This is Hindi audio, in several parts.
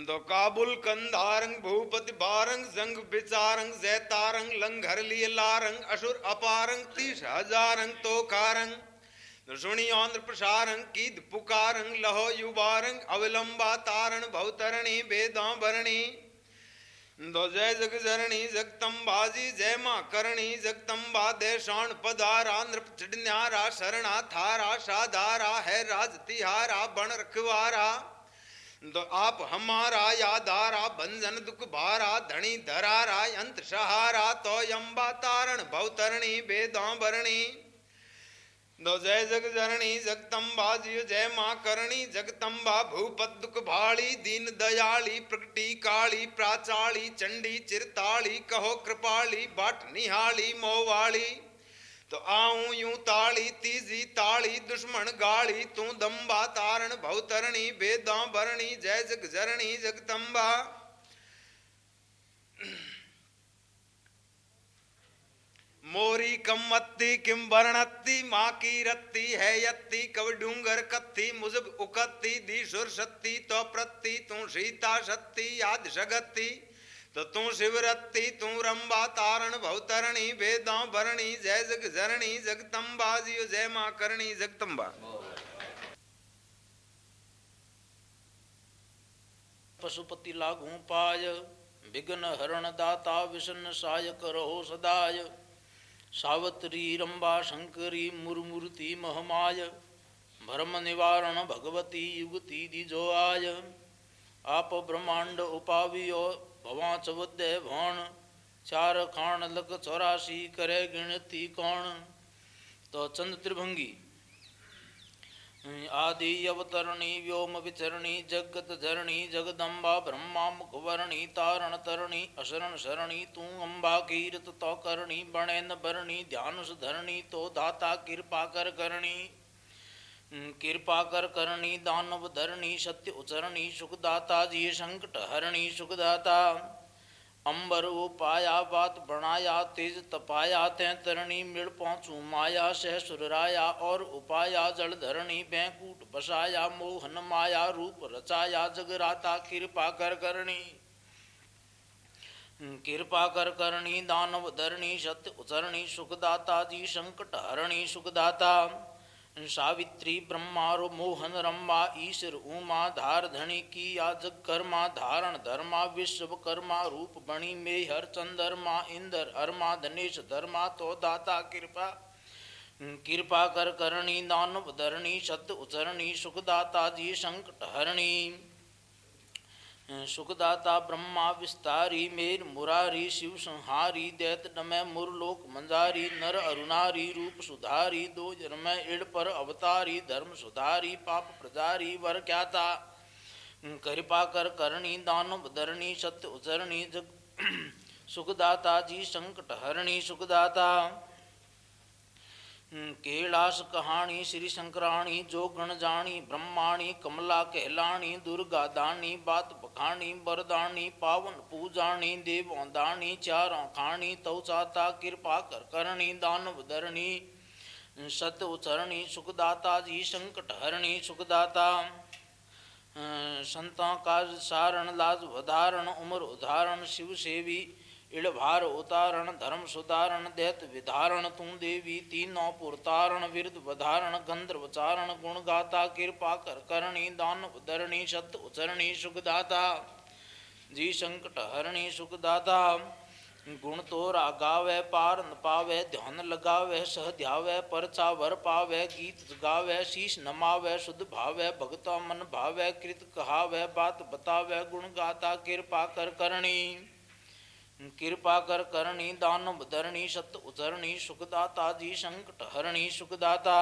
दो काबुल कंधारंग, भूपति बारंग, जंग बिचारंग, जैतारंग, लंघर लिए लारंग, असुर अपारंग, तीस हजारंग तो सुणी आंध्र प्रसारंग, कीद पुकारंग, लहो युवारंग, अविलंबा तारण, भवतरणी, बेदा भरणी दो जय जग जरणी जगतम्बाजी जय माँ करणी। जगतम्बा देशाण पधारा नृप चिड़न्यारा शरणा थारा साधारा, है राज तिहारा, बण रखवारा। आप हमारा या दारा भंजन दुख भारा धनी धरारा अंत सहारा तो यम्बा तारण भवतरणी बेदा भरणी दो जय जग जरणी जगतम्बा जियो जय माँ करणी जगतम्बा भूपत दुख भाड़ी दीन दयाली प्रकटी काली, प्राचाली, चंडी चिरताली, कहो कृपाली, बाट निहाली, मोवाली। तो आऊँ यूँ ताली तीजी ताली, दुश्मन गाली, तू दम्बा तारण भवतरणी बेदा भरणी जय जग जरणी जगदम्बा मोरी कमत्ती किम वर्णत्ती माँ की रत्ती है यत्ती कव डूंगर कत्ती, मुजब उकत्ती, दी सुर सत्ती तो प्रत्ती, तू सीता सत्ती याद सगत्ती। तो तू शिवरत्ती तू रंबा तारण भवतरणी वेदा भरणी, जय जग जरणी जगतम्बा जियो जय माँ करणी जगतम्बा पशुपति लागू पाय, विघ्न हरण दाता विष्ण साय करो सदाय। सावत्री रंबा शंकरी, मुरमूर्ति, महमाय। भ्रम निवारण, भगवती, युगति, दिजो आय। आप ब्रह्मांड उपावियो भवा चौदह भौण चार खान लख चौरासी, करे गिनती कौन तो चंद त्रिभंगी। आदि अवतरणी, व्योम विचरणी, जगत धरणी, जगदम्बा, ब्रह्मा, मुखवरणी, तारण तरणी, अशरण शरणी, तू अम्बा कीरत तो करणी बणे न बरणी ध्यान सुधरणी तो दाता, कृपा कर करणी। कृपा कर करणी दानव धरणी, सत्य उचरणी, सुखदाता जी संकट हरणी, सुखदाता। अंबर वो पाया बात बनाया, तेज तपाया, तै तरणी मिल पहुँचू माया, सह सुराया और उपाया जल धरणी बैंकूट बसाया, मोहन माया, रूप रचाया, जगराता कृपा कर करणी। कृपा कर करणी, दानव धरणी, सत्य उचरणी, सुखदाता जी संकट हरणी, सुखदाता। सावित्री ब्रह्मारो मोहन रम्मा ईश्वर उमा धार धनी की जग कर्मा, धारण धर्मा विश्वकर्मा रूप बणी में हर चंद्रमा, इंदर, अरमा, धनेश, धर्मा तो दाता, कृपा। कृपा कर करणी, दानव धरणी सत्य उचरणी सुखदाता जी, संकट हरणी। सुखदाता ब्रह्मा विस्तारी मेर मुरारी शिव संहारी दैत नमय मुरलोक मंजारी नर अरुणारी रूप सुधारी दो जन्म इड़ पर अवतारी धर्म सुधारी पाप प्रजारी वर क्या था कृपा कर करणी दानव धरणी सत्य उचरणी जग सुखदाता जी संकट हरणी सुखदाता। हम्म, कैलाश कहानी श्री शंकराणी जो गण जानी ब्रह्माणी, कमला कहलाणी, दुर्गा दानी, बात बखानी बरदानी पावन पूजाणी देव दानी चार खाणी तौचाता कृपा कर करणी, दानव धरणी, सत्य उचरणी, सुखदाता जी संकट हरणी, सुखदाता संता का सारण, लाज वधारण, उमर उदाहरण शिव सेवी इड़भार उतारण, धर्म सुधारण दैत विधारण तू देवी, तीनों पुरतारण विरद वधारण गंधर्व चारण गुण गाता कृपा कर करणी दान उदरणी सत उचरणी, सुखदाता। जी संकट हरणी, सुखदाता। गुण तो गावे पार न पावे, ध्यान लगावे, सह ध्यावे, परचा वर पावे, गीत गावे, शीश नमावे, शुद्ध भावे, भगता मन भावे, कृत कहावे, बात बतावे गुण गाता कृपा कर करणी। कृपा कर करणी दानव धरणी सत उतरणी, सुखदाता जी संकट हरणी, सुखदाता।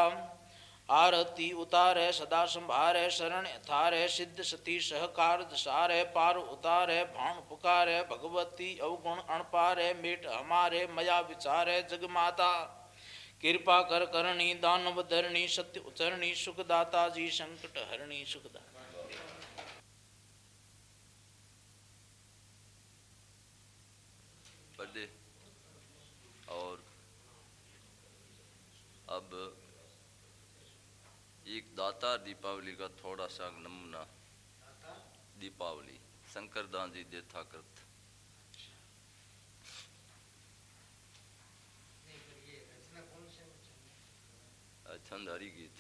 आरती उतारे, सदा संभारे, शरण थारे, सिद्ध सती सहकार सारे पार उतारे भाण पुकारे, भगवती अवगुण अणपारे, मेट हमारे, मया विचारे जगमाता कृपा कर करणी दानव धरणी सत्य उचरणी सुखदाता जी संकट हरणी, सुखदाता। पर्दे। और अब एक दाता दीपावली का थोड़ा सा नमूना। दीपावली, शंकर दास जी देथा करत छंद हरी गीत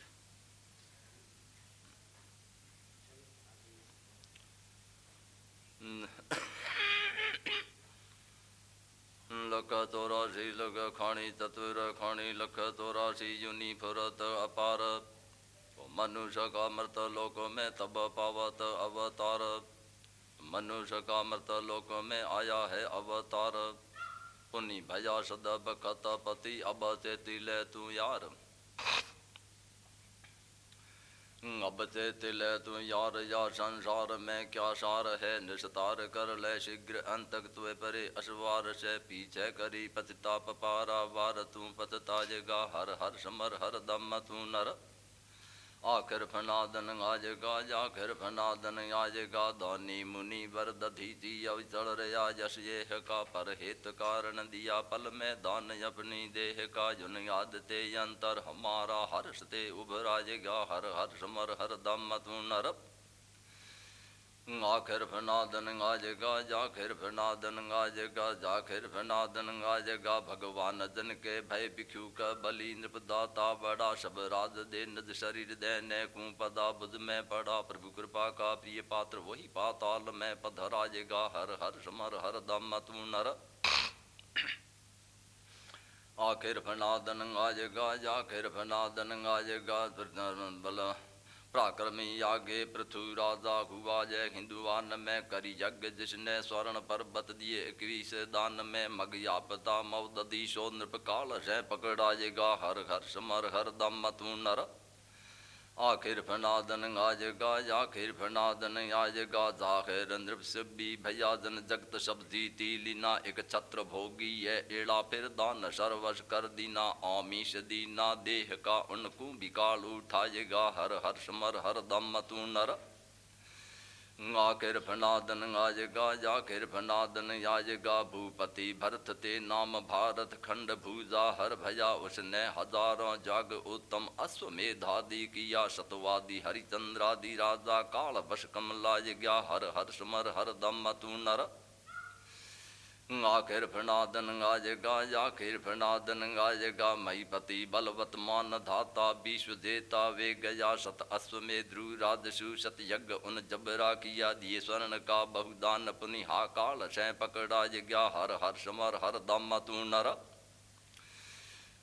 लख चौरासी लख खाणी तत्वर खाणी लख चौरासी युनि फुरत अपार। मनुष्य का मृत लोक में तब पावत अवतार। मनुष्य का मृत लोक में आया है अवतार। पुनि भया सद बखत पति अब चेती ले तू यार। अब ते तिल तू यार या संसार में क्या सार है निस्तार कर ले शीघ्र अंतक तु परे अशवार से पीछे करी पतिता पपारा वार तू पतता जगा हर हर समर हर दम तू नर आखिर फनादन आजगा, जाखिर फनादन आजगा, दानी मुनि वर दधी अवचल रया, जस ये का पर हित कारण दिया, पल में दान अपनी देह का, जुन याद ते अंतर, हमारा हर्ष ते उभराजेगा हर हर समर हर दम तू नर आखिर फना फनादन गाजेगा, जाखिर फनादन गाजेगा, जाखिर फनादन गाजेगा। भगवान जन के भय भिक्षु का बलि नृपदाता, बड़ा शब राज दे नद शरीर दे ने कू पदा। बुध में पड़ा प्रभु कृपा का प्रिय पात्र, वही पाताल में पध राजेगा हर हर समर, हर दम, तू नर। आखिर फना फनादन गाजेगा, जाखिर फनादन गाजेगा। बल पराक्रमी आगे पृथ्वी राजा हुआ, जय हिंदुवान में करी यज्ञ, जिसने स्वर्ण पर्वत दिए, इक्कीस दान में मग यापता मौदी शो नृप काल से पकड़ाएगा हर हर समर हर दम, तू नर आखिर फनादन गाजेगा आखिर फनादन आजेगा जाखिर नृप सिबी भयादन जगत शब्दी तीलिना एक छत्र भोगी है एड़ा फिर दान सर्वश कर दीना। आमीश दीना, देह का उनको बिकाल उठाएगा। हर हर्ष मर, हर दम तू नर। आखिर फनादन आजगा जाखिर फनादन याजगा भूपति भरत ते नाम भारत खंड भूजा, हर भया उसने हज़ारों जाग उत्तम अश्वमेधादि किया, शतवादि हरिचंद्रादि राजा काल बश कमला गया हर हर समर, हर दम तू नर आखिर फनादन गाजगा आखिर फनादन गाजेगा महीपति बलवत मान धाता विश्व देता वे गया सत अश्व में ध्रुव राजसु सत यज्ञ, उन जबरा किया, दिए स्वर्ण का बहुदान अपनी हा काल सै पकड़ा गया हर हर समर, हर दम तू नर।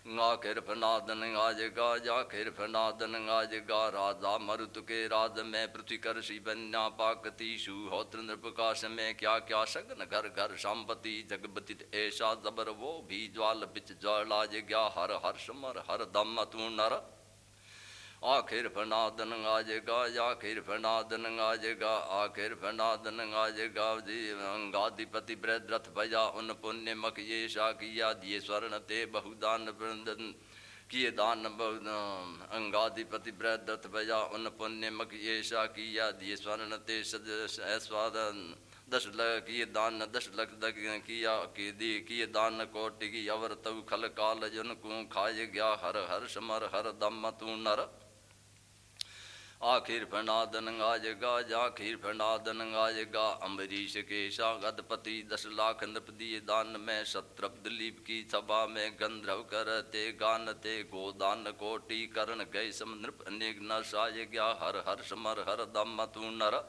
आखिर फनादन गाजेगा जाखिर फनादन गाजेगा राजा मरुत के राज में पृथ्वी बन्या पाकती होत्र नृपकाश में क्या क्या सगन घर घर संपति जगबती ऐसा जबर वो भी ज्वाल बिच ज्वाला जग्या। हर हर समर हर दम तू नर। आखिर फनादन गाजेगा आखिर फनादन गाजेगा, आखिर फनादन गाजेगा अंगाधिपति ब्रद्रथ भजा, उन पुण्य मक ये शा किया, दिए स्वर्ण ते बहुदान किए दान अंगाधिपति ब्रद्रथ भजा, उन पुण्य मक ये शा किया, दिए स्वर्ण ते स्वादन दस लख किए दान, दस लख किया, कि दी किए दान, कोटि की अवर तव खल काल, जन को खाए गया, हर हर समर, हर दम तू नर। आखिर फनादन गाजेगा जाखिर फनादन गाजेगा अम्बरीश के गदपति दस लाख नृपदीय दान में सत्रप दिलीप की सभा में गंधर्व करते गानते गोदान कोटि करण गए सम नृप अनेक न साय गया हर हर समर, हर दम मतु नर।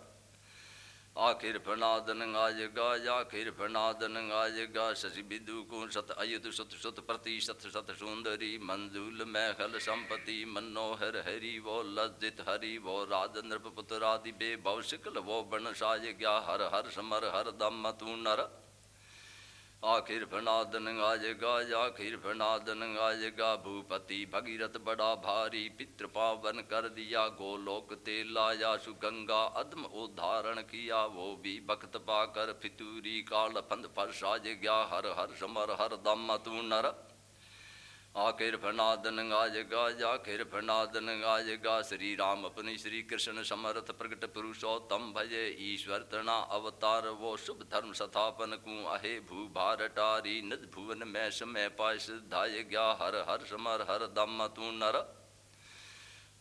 आखिर प्रणादन गाज गाज, आखिर प्रणादन गाज गा शशि बिदु को सत अयुत सत सत प्रति सत सत सुंदरी। मंजूल महल संपति मनोहर हरि वो लज्जित हरि वो। राज नृप पुत्र आदि बे भव शिकल वो बन साज गया हर हर समर, हर दम तू नर। आखिर फनादन गाजगा, आखिर फनादन गाजगा। भूपति भगीरथ बड़ा भारी पितृ पावन कर दिया, गोलोक ते लाया, सुगंगा अदम उद्धारण किया। वो भी भक्त पाकर फितूरी काल फंद फरसाज गया, हर हर समर, हर दम तू नर आखिर फनादन गाजगा, जाखिर फनादन गाजगा। श्री राम अपनी श्री कृष्ण समर्थ प्रकट पुरुषोत्तम भजे। ईश्वर तना अवतार, वो शुभ धर्म स्थापन कु अहे भू भारटारी नद भुवन में समय पाय सिद्धाय गया हर हर समर, हर दम तू नर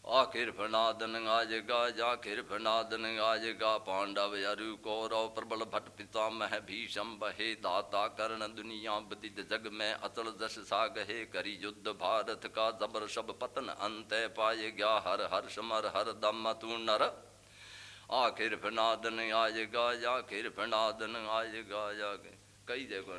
आखिर फनादन गाजगा जाखिर फनादन गाजगा पांडव अरु कौरव प्रबल भट पिता मह भीषम बहे। दाता कर्ण दुनिया बदित जग में अचल जस सागहे करी युद्ध भारत का जबर सब पतन अंत पाए गया। हर हर समर हर दम तू नर। आखिर फनादन आएगा आखिर फनादन आएगा जा कई जगह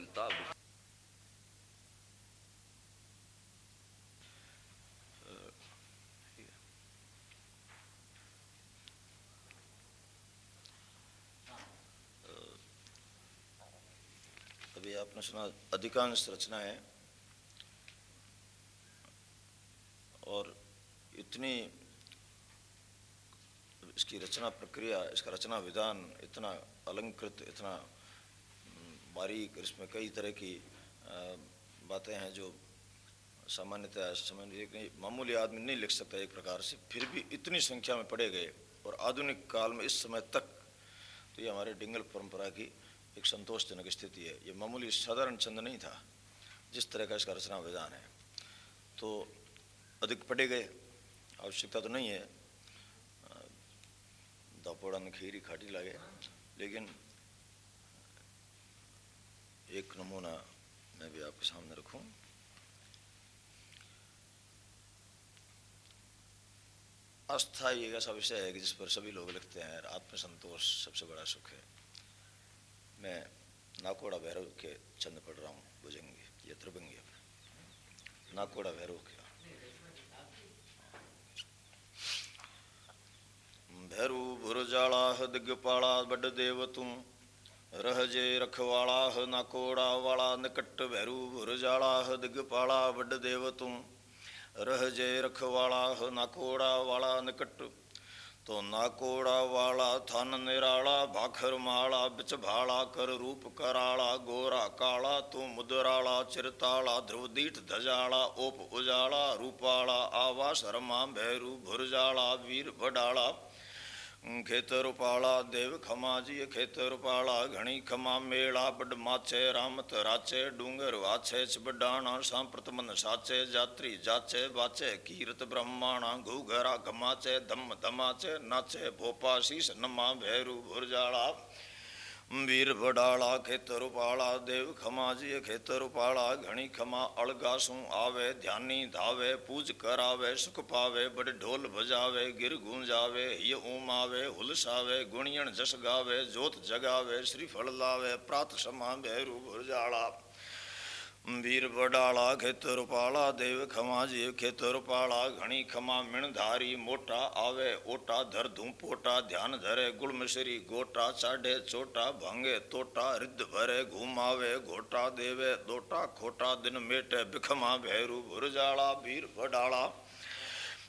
आपने सुना, अधिकांश रचनाएँ और इतनी इसकी रचना प्रक्रिया, इसका रचना विधान इतना अलंकृत, इतना बारीक, इसमें कई तरह की बातें हैं जो सामान्यतः समय मामूली आदमी नहीं लिख सकता एक प्रकार से, फिर भी इतनी संख्या में पढ़े गए और आधुनिक काल में इस समय तक तो ये हमारे डिंगल परंपरा की एक संतोषजनक स्थिति है। ये मामूली साधारण छंद नहीं था, जिस तरह का इसका रचना विधान है। तो अधिक पढ़े गए, आवश्यकता तो नहीं है। दापोड़ा में खीरी खाटी लगे, लेकिन एक नमूना मैं भी आपके सामने रखूँ। अस्थाई एक ऐसा विषय है कि जिस पर सभी लोग लिखते हैं आत्मसंतोष सबसे बड़ा सुख है। मैं नाकोड़ा भैरव के चंद पढ़ रहा हूँ भुजंगी ये त्रिभंगी नाकोड़ा भैरव के। भैरू भुरजाला दिग्गपाला बड देव तू रह जे रखवाला नाकोड़ा वाला निकट। भैरू भुरजाला दिग्गपाला बड देव तू रह जे रखवाला नाकोड़ा वाला निकट। तो ना कोड़ा वाला थन निराला, भाखर माला, बिच भाला कर रूप कराला, गोरा काला, तू मुदराला, चिरताला, ध्रुवदीठ धजाला, ओप उजाला, रूपाला आवा शर्मा भैरू, भुरजाला, वीर भडाला खेतर पाला देव खमा जी खेतर पाला घणी खमा मेला, बड माछे रामत राचे, डूंगर वाछे छबडाणा, सांप्रत मन साचे, जात्री जाचे, वाचे, कीर्त ब्रह्माणा, घूघरा घमाचे धम धमाचे नाचे, भोपा, शीश नमा, भैरू, भुरजाला वीर बडाला खेतर उपाला देव खमा जी खेतर उपाला घणी खमा अलगासू आवे, ध्यानी धावे, पूज करावे, सुख पावे, बड़े ढोल बजावे, गिर गूंजावे हिय ऊम आवे, हुलसावे गुणियन जस गावे, जोत जगावे श्री फल लावे, प्रात समा भैरू भुरजाला वीर बडाला खेतर पाला देव खमा जीव खेतर पाला घणी खमा मिण धारी मोटा आवे, ओटा धर धूम पोटा, ध्यान धरे गुड़ मिश्री गोटा चाडे चोटा, भांगे तोटा, रिद्ध भरे घुमावे, घोटा देवे, दोटा खोटा दिन मेटे, बिखमा भैरू, भुरजाला वीर बडाला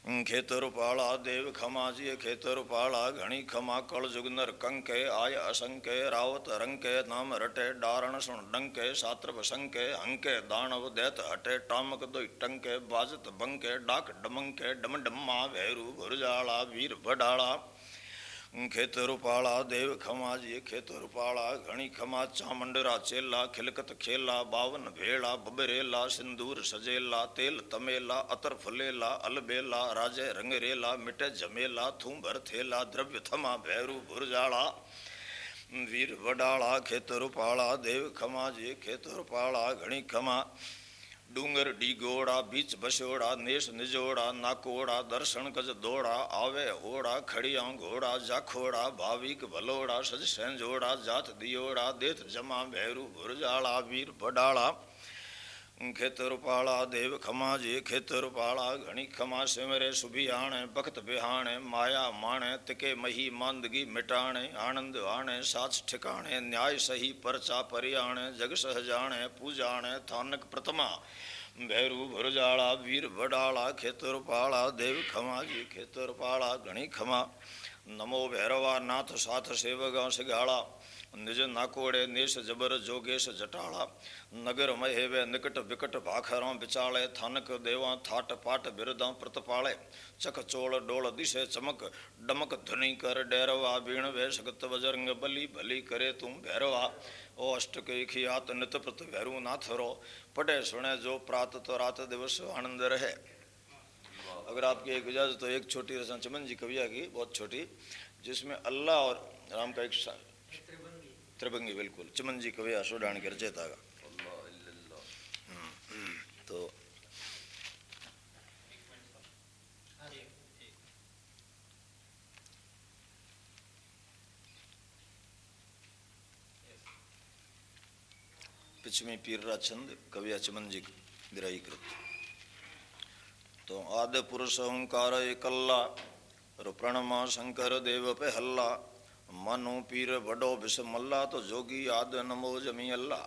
खेतर पाला देव खमा जी खेतर पाला घणी खमा कल जुगनर कंके, आय असंके, रावत रंके, नाम रटे, डारण सुन डंके सात्र संके अंके दानव दैत हटे, टामक दो टंके, बाजत बंके, डाक डमंके डम डम्मा भैरू, भुरजाला, वीर भडाला। खेतरुपाला देव खमा जी, खेतरुपाला घणी खमा, चामुंडरा चेला, खिलकत खेला, बावन भेड़ा बबरेला, सिंदूर सजेला, तेल तमेला, अतर फुलेला, अलबेला, राजे रंगरेला, मिटे जमेला थू भर थेला, द्रव्य थमा, भैरू भुरजाला, वीर वडाला, खेतरुपाला देव खमा जी, खेतरुपाला घणी खमा डूंगर डिगोड़ा बीच बसोड़ा नेश निजोड़ा नाकोड़ा दर्शन गज दौड़ा आवे होड़ा खड़िया घोड़ा जाखोड़ा भाविक भलोड़ा सज संजोड़ा जात दियोड़ा देत जमा भैरू भुरजाला वीर बडाला खेतर देव खमा जी खेतर पाला घणी खमा सिमरे सुभियाणे भक्त बिहाणे, माया माणे, तिके मही मांदगी मिटाणे, आनंद आणे साच ठिकाणे, न्याय सही परचा परियाणे, जग सहजाणे, पूजाणे, थानक प्रथमा, भैरू भुरजाला, वीर बडाला खेतर देव खमा जी खेतर पाला घणी खमा। नमो भैरवा नाथ साथ सेवगा सिगाड़ा निज नाकोड़े नेश जबर जोगेश जटाला। नगर महेवे निकट विकट भाखरा बिचाले थानक देवा थाट पाट बिरदा प्रतपाले। चक चोल डोल दिशे चमक, डमक धुनी कर डेरवा बीण वे बजरंग बली भली करे तुम भैरवा। ओ अष्ट के खियात नित प्रत भैरू नाथ रो, पढ़े सुने जो प्रात तो रात दिवस आनंद रहे। अगर आपकी एक इजाज़त तो एक छोटी रचना, चमन जी कविया की, बहुत छोटी, जिसमें अल्लाह और राम का एक त्रिभंगी बिल्कुल। चमन जी कविया सोडान के रचेता का हम्म, तो पिछमी पीर छंद कविया चमन जी विराई कृत तो आदि पुरुष ओंकार एकल्ला प्रणमा शंकर देव पे हल्ला। मनु पीर बड़ो बिस्मल्ला तो जोगी आद नमो जमी अल्लाह।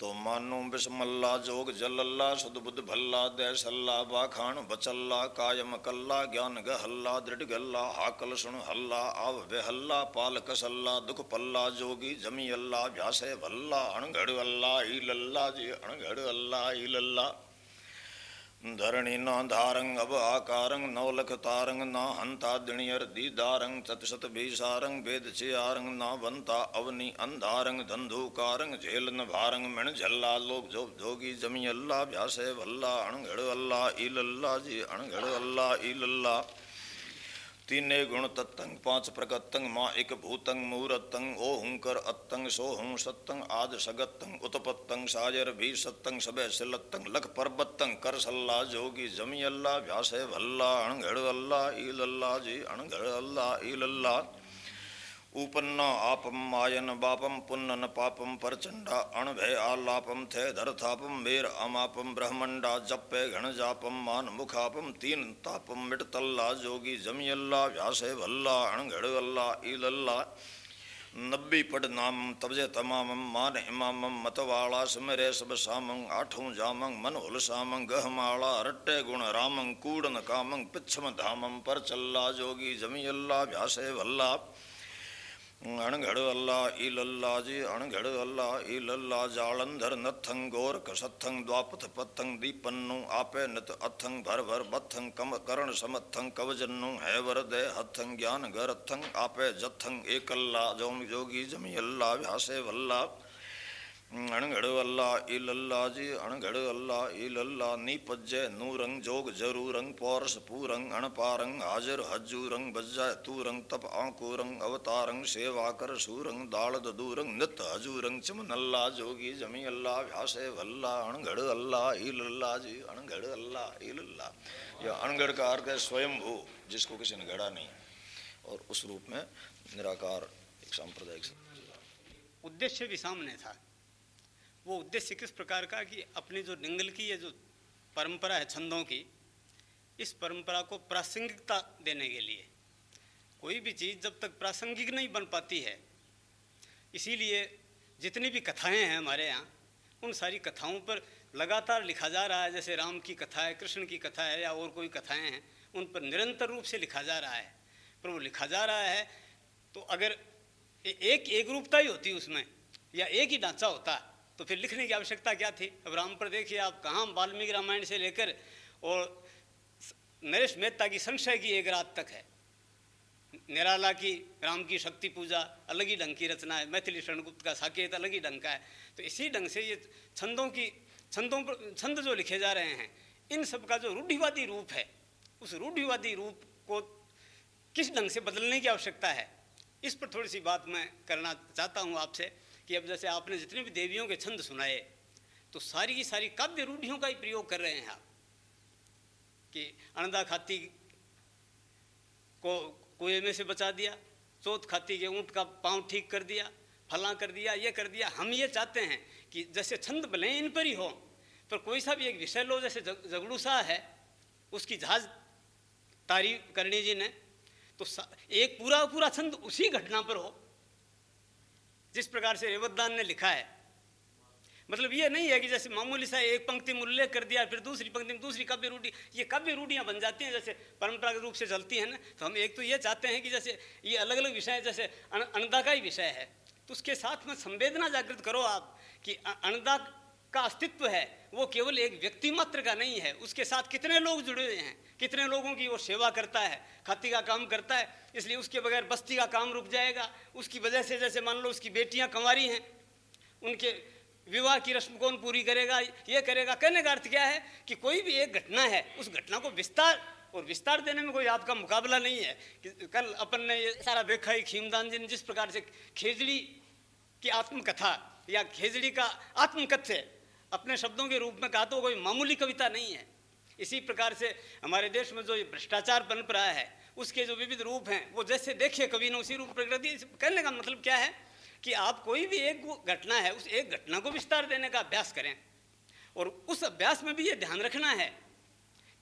तो मानो बिस्मल्ला जोग जल्ला सुध भल्ला, दे सल्ला बाखान बचल्ला, कायम कल्ला, ज्ञान गहल्ला दृढ़ गल्ला हाकल सुन हल्ला, आव बेहल्ला पाल कसल्ला दुख पल्ला, जोगी जमी अल्लाह व्यासे भल्ला अणगढ़ अल्लाह ई लल्ला जी अणगढ़ अल्लाह ई लल्ला। धरणी न धारंग अब आकारंग नवलख तारंग न हंता दिणियर दीदारंग चतशत भीसारंग वेद चियारंग न बनता अवनी अंधारंग धंधुकारंग झेल न भारंग मिण झल्ला लोक जो जोगी जमी अल्लाह व्यासे भल्ला अणघड़ अल्लाह इल अल्लाह जी अणघड़ अल्लाह इल अल्लाह तीने गुण तत्तंग, पाँच प्रकतंग माँ एक भूतंग मूरतंग ओ हुंकर अत्तंग, सो हूँ सत्तंग आद सगत्तंग, उत्पत्तंग, साजर भी सत्तंग सबे सिलतंग लख परबतंग कर सल्ला, जोगी जमी अल्लाह व्यास भल्ला अणघड़ अल्लाह ईल अल्लाह जी, अणघड़ अल्लाह ईल अल्लाह उपन्न आपम मायन बापम पुन्न पापम परचंडा अणभय आलापम थे धरथापम मेर अमापम ब्रह्मंडा जप्पे घन जापम मान मुखापम तीन तापम मिटतल्ला जोगी जमियल्ला व्यासे भल्ला अणघड़ अल्ला ईलल्ला। नब्बी पट नाम तबजे तमाम मान इमाम मतवाला सिमरे सब सामंग आठों जामंग मन हुल सामंग गहमाला रट्टे गुण रामंग कूड़न कामंग पिछम धामम पर चल्ला जोगी जमी अल्लाह व्यासे भल्ला अणघड़ अल्लाह ई लल्ला जी अणघड़ अल्लाह ई लल्ला जालंधर नथंग गोर कसथंग द्वापथ पत्थंग दीपन्नु, आपे नत अथंग भर भर बथंग कम करण समत्थंग कवजन्नु, है वर दे हथंग ज्ञान गरथंग आपे जथंग एकल्ला, जोम जोगी वल्ला अल्लाह जी नूरंग जोग जरूरंग, पौरस पूरंग, अणपारंग, हाजिर हजूरंग तूरंग, तप आंकुरंग, अवतारंग सूरंग दूरंग नित हजूरंग जोगी जमी व्यासे अणघड़ अल्लाह जी अल्लाह यह अणघड़ का अर्थ है जिसको किसी ने गढ़ा नहीं। और उस रूप में निराकार एक सांप्रदायिक उद्देश्य भी सामने था। वो उद्देश्य किस प्रकार का कि अपनी जो निंगल की ये जो परंपरा है छंदों की, इस परंपरा को प्रासंगिकता देने के लिए। कोई भी चीज़ जब तक प्रासंगिक नहीं बन पाती है, इसीलिए जितनी भी कथाएँ हैं हमारे यहाँ, उन सारी कथाओं पर लगातार लिखा जा रहा है, जैसे राम की कथा है, कृष्ण की कथा है, या और कोई कथाएँ हैं, उन पर निरंतर रूप से लिखा जा रहा है। पर वो लिखा जा रहा है तो अगर एक एक रूपता ही होती उसमें, या एक ही ढांचा होता तो फिर लिखने की आवश्यकता क्या थी? अब राम पर देखिए, आप कहाँ वाल्मीकि रामायण से लेकर और नरेश मेहता की संशय की एक रात तक है। निराला की, राम की शक्ति पूजा, अलग ही ढंग की रचना है। मैथिली शरणगुप्त का साकेत अलग ही ढंग का है। तो इसी ढंग से ये छंदों की, छंदों पर, छंद जो लिखे जा रहे हैं, इन सब का जो रूढ़िवादी रूप है, उस रूढ़िवादी रूप को किस ढंग से बदलने की आवश्यकता है? इस पर थोड़ी सी बात मैं करना चाहता हूँ आपसे। कि अब जैसे आपने जितने भी देवियों के छंद सुनाए तो सारी की सारी काव्य रूढ़ियों का ही प्रयोग कर रहे हैं आप। कि अनदा खाती को, कुएँ में से बचा दिया, चौथ खाती के ऊँट का पाँव ठीक कर दिया, फला कर दिया, ये कर दिया। हम ये चाहते हैं कि जैसे छंद भले इन पर ही हो, पर कोई सा भी एक विषय लो, जैसे जगड़ू सा है, उसकी जहाज़ तारीफ़ करणी जी ने तो एक पूरा पूरा छंद उसी घटना पर हो। जिस प्रकार से रेवतदान ने लिखा है। मतलब ये नहीं है कि जैसे मामूली सा एक पंक्ति में उल्लेख कर दिया, फिर दूसरी पंक्ति में दूसरी काव्य रूढ़ी, ये काव्य रूढ़ियाँ बन जाती हैं, जैसे परंपरागत रूप से चलती हैं ना। तो हम एक तो ये चाहते हैं कि जैसे ये अलग अलग विषय, जैसे अनदा का ही विषय है। तो उसके साथ में संवेदना जागृत करो आप कि अनदा का अस्तित्व है, वो केवल एक व्यक्ति मात्र का नहीं है। उसके साथ कितने लोग जुड़े हुए हैं? कितने लोगों की वो सेवा करता है, खाती का काम करता है, इसलिए उसके बगैर बस्ती का काम रुक जाएगा। उसकी वजह से जैसे मान लो उसकी बेटियाँ कंवारी हैं, उनके विवाह की रस्म कौन पूरी करेगा? ये करेगा। कहने का अर्थ क्या है कि कोई भी एक घटना है, उस घटना को विस्तार, और विस्तार देने में कोई आपका मुकाबला नहीं है। कि कल अपन ने ये सारा देखा ही खीमदान जी ने, जिस प्रकार से खेजड़ी की आत्मकथा या खेजड़ी का आत्मकथ्य अपने शब्दों के रूप में कहा तो कोई मामूली कविता नहीं है। इसी प्रकार से हमारे देश में जो भ्रष्टाचार बन रहा है, उसके जो विविध रूप हैं, वो जैसे देखिए कवि ने उसी रूप प्रकृति कहने का मतलब क्या है कि आप कोई भी एक घटना है, उस एक घटना को विस्तार देने का अभ्यास करें। और उस अभ्यास में भी ये ध्यान रखना है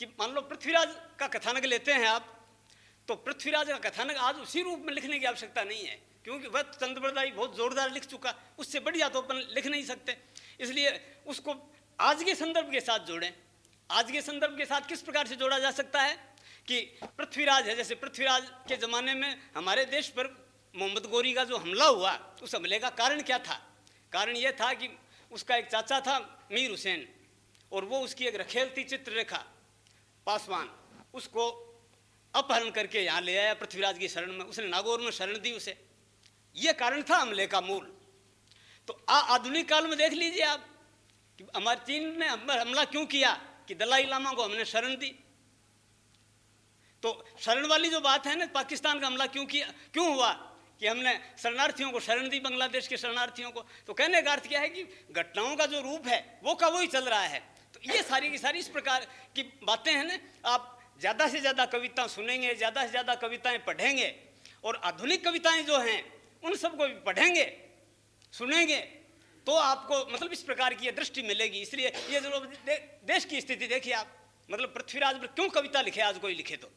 कि मान लो पृथ्वीराज का कथानक लेते हैं आप तो पृथ्वीराज का कथानक आज उसी रूप में लिखने की आवश्यकता नहीं है, क्योंकि वह चंद्रप्रदाई बहुत जोरदार लिख चुका, उससे बढ़िया तो अपन लिख नहीं सकते। इसलिए उसको आज के संदर्भ के साथ जोड़ें। आज के संदर्भ के साथ किस प्रकार से जोड़ा जा सकता है कि पृथ्वीराज है, जैसे पृथ्वीराज के ज़माने में हमारे देश पर मोहम्मद गोरी का जो हमला हुआ, उस हमले का कारण क्या था? कारण यह था कि उसका एक चाचा था, मीर हुसैन, और वो उसकी एक रखेल थी चित्ररेखा, पासवान, उसको अपहरण करके यहाँ ले आया पृथ्वीराज की शरण में। उसने नागौर में शरण दी उसे। यह कारण था हमले का मूल। तो आ आधुनिक काल में देख लीजिए आप कि हमारे चीन ने हमला क्यों किया कि दलाई लामा को हमने शरण दी। तो शरण वाली जो बात है ना, पाकिस्तान का हमला क्यों किया क्यों हुआ कि हमने शरणार्थियों को शरण दी, बांग्लादेश के शरणार्थियों को? तो कहने का अर्थ क्या है कि घटनाओं का जो रूप है, वो का वही चल रहा है। तो ये सारी की सारी इस प्रकार की बातें हैं ना, आप ज़्यादा से ज़्यादा कविता सुनेंगे ज़्यादा से ज़्यादा कविताएँ पढ़ेंगे और आधुनिक कविताएँ जो हैं उन सबको भी पढ़ेंगे सुनेंगे तो आपको मतलब इस प्रकार की दृष्टि मिलेगी। इसलिए ये जो दे, देश की स्थिति देखिए आप मतलब पृथ्वीराज पर क्यों कविता लिखे आज कोई लिखे तो?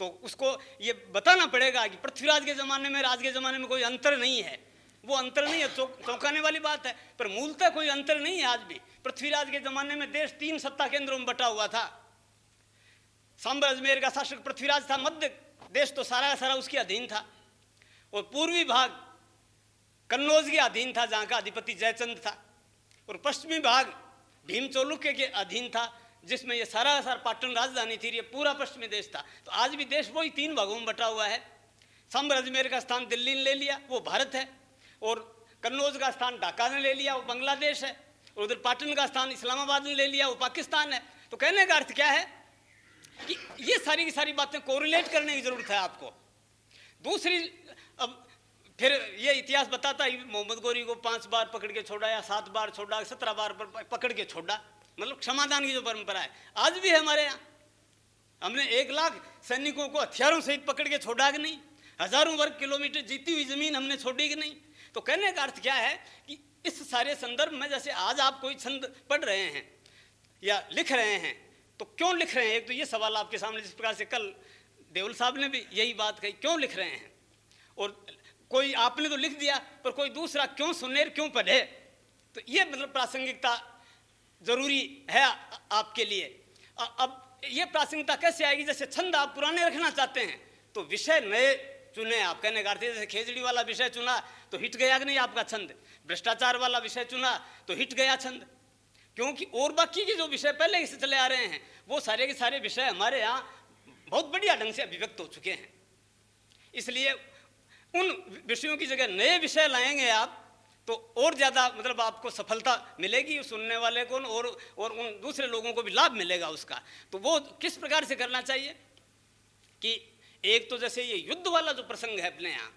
तो उसको ये बताना पड़ेगा कि पृथ्वीराज के ज़माने में राज के ज़माने में कोई अंतर नहीं है। वो अंतर नहीं है चौंकाने वाली बात है पर मूलतः कोई अंतर नहीं है आज भी। पृथ्वीराज के ज़माने में देश तीन सत्ता केंद्रों में बटा हुआ था। सांबर अजमेर का शासक पृथ्वीराज था, मध्य देश तो सारा सारा उसके अधीन था। और पूर्वी भाग कन्नौज के अधीन था, जहाँ का अधिपति जयचंद था। और पश्चिमी भाग भीम चौलुक्य के अधीन था, जिसमें ये सारा सारा पाटन राजधानी थी, ये पूरा पश्चिमी देश था। तो आज भी देश वही तीन भागों में बटा हुआ है। सांबर अजमेर का स्थान दिल्ली ने ले लिया, वो भारत है। और कन्नौज का स्थान ढाका ने ले लिया, वो बांग्लादेश है। और उधर पाटन का स्थान इस्लामाबाद ने ले लिया, वो पाकिस्तान है। तो कहने का अर्थ क्या है? कि ये सारी की सारी बातें कोरिलेट करने की ज़रूरत है आपको। दूसरी, अब फिर ये इतिहास बताता है, मोहम्मद गोरी को पाँच बार पकड़ के छोड़ा या सात बार छोड़ा, सत्रह बार पकड़ के छोड़ा। मतलब क्षमादान की जो परंपरा है। आज भी है हमारे यहाँ। हमने एक लाख सैनिकों को हथियारों सहित पकड़ के छोड़ा कि नहीं? हज़ारों वर्ग किलोमीटर जीती हुई ज़मीन हमने छोड़ी कि नहीं? तो कहने का अर्थ क्या है कि इस सारे संदर्भ में जैसे आज आप कोई छंद पढ़ रहे हैं या लिख रहे हैं तो क्यों लिख रहे हैं? एक तो ये सवाल आपके सामने, जिस प्रकार से कल देवल साहब ने भी यही बात कही, क्यों लिख रहे हैं? और कोई आपने तो लिख दिया, पर कोई दूसरा क्यों सुने क्यों पढ़े? तो ये मतलब प्रासंगिकता ज़रूरी है आपके लिए। अब ये प्रासंगिकता कैसे आएगी? जैसे छंद आप पुराने रखना चाहते हैं तो विषय नए चुने आप। कहने का जैसे खेजड़ी वाला विषय चुना तो हिट गया कि नहीं आपका छंद? भ्रष्टाचार वाला विषय चुना तो हिट गया छंद। क्योंकि और बाकी के जो विषय पहले से चले आ रहे हैं, वो सारे के सारे विषय हमारे यहाँ बहुत बढ़िया ढंग से अभिव्यक्त हो चुके हैं। इसलिए उन विषयों की जगह नए विषय लाएँगे आप तो और ज़्यादा मतलब आपको सफलता मिलेगी सुनने वाले को और और उन दूसरे लोगों को भी लाभ मिलेगा उसका। तो वो किस प्रकार से करना चाहिए कि एक तो जैसे ये युद्ध वाला जो प्रसंग है अपने यहाँ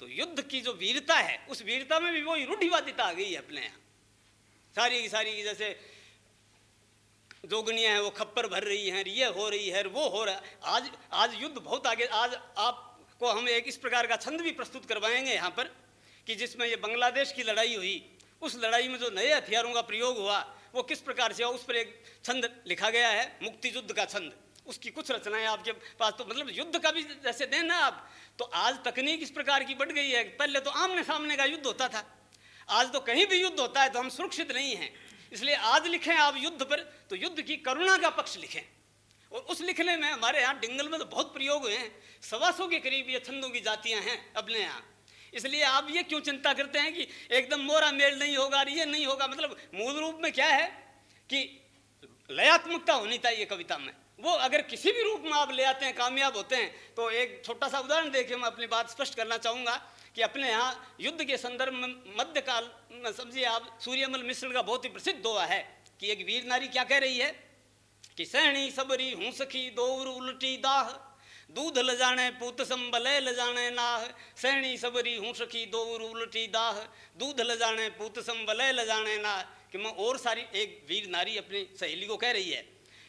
तो युद्ध की जो वीरता है, उस वीरता में भी वो रूढ़िवादिता आ गई है अपने यहाँ। सारी की सारी की जैसे जोगनियाँ हैं, वो खप्पर भर रही हैं, ये हो रही है, वो हो रहा है। आज आज युद्ध बहुत आगे, आज आपको हम एक इस प्रकार का छंद भी प्रस्तुत करवाएँगे यहाँ पर कि जिसमें ये बांग्लादेश की लड़ाई हुई। उस लड़ाई में जो नए हथियारों का प्रयोग हुआ, वो किस प्रकार से हुआ, उस पर एक छंद लिखा गया है मुक्ति युद्ध का छंद। उसकी कुछ रचनाएँ आपके पास तो मतलब युद्ध का भी जैसे देना आप तो आज तकनीक इस प्रकार की बढ़ गई है। पहले तो आमने सामने का युद्ध होता था। आज तो कहीं भी युद्ध होता है तो हम सुरक्षित नहीं हैं। इसलिए आज लिखें आप युद्ध पर तो युद्ध की करुणा का पक्ष लिखें। और उस लिखने में हमारे यहाँ डिंगल में तो बहुत प्रयोग हुए हैं। सवा सौ के करीब ये छंदों की जातियाँ हैं अपने यहाँ। इसलिए आप ये क्यों चिंता करते हैं कि एकदम मोरा मेल नहीं होगा ये नहीं होगा? मतलब मूल रूप में क्या है कि लयात्मकता होनी चाहिए कविता में। वो अगर किसी भी रूप में आप ले आते हैं, कामयाब होते हैं तो एक छोटा सा उदाहरण देखिए मैं अपनी बात स्पष्ट करना चाहूँगा। कि अपने यहाँ युद्ध के संदर्भ में मध्यकाल में समझिए आप, सूर्यमल मिश्र का बहुत ही प्रसिद्ध दोहा है कि एक वीर नारी क्या कह रही है? कि सहणी सबरी हूँ सखी दोर उल्टी दाह, दूध ल जाने पुत संबले ल जाने नाह। सहणी सबरी हूँ सखी दोर उल्टी दाह, दूध ल जाने पुत संबले ल जाने नाह। कि मैं और सारी, एक वीर नारी अपनी सहेली को कह रही है